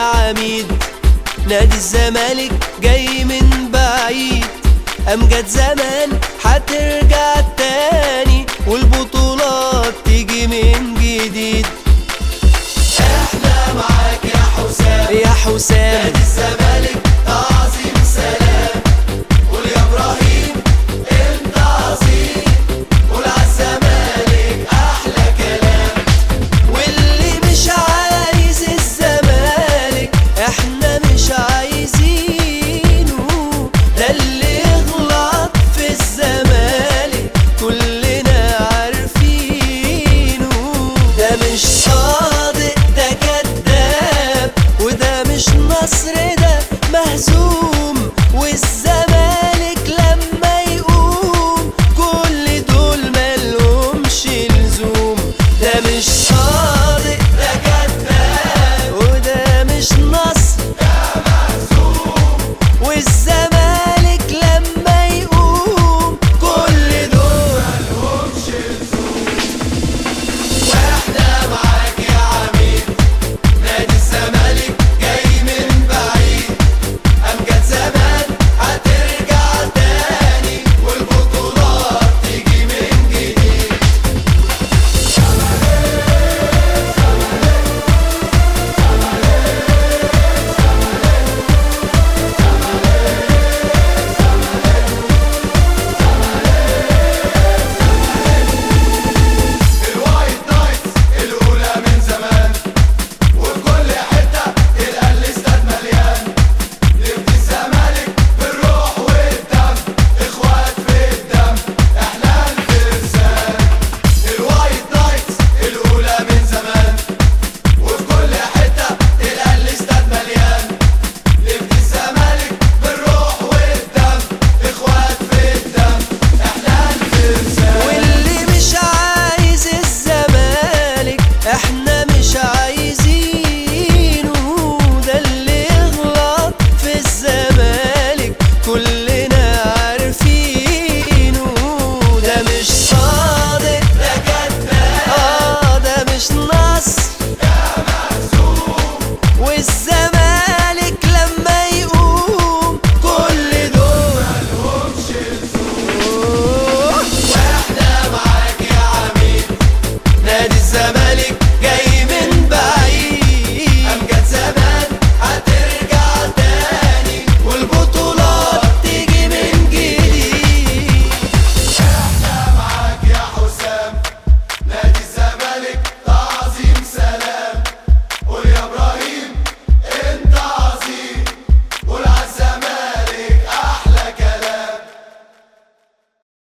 العميد نادي الزمالك جاي من بعيد. امجد زمان والبطولة English.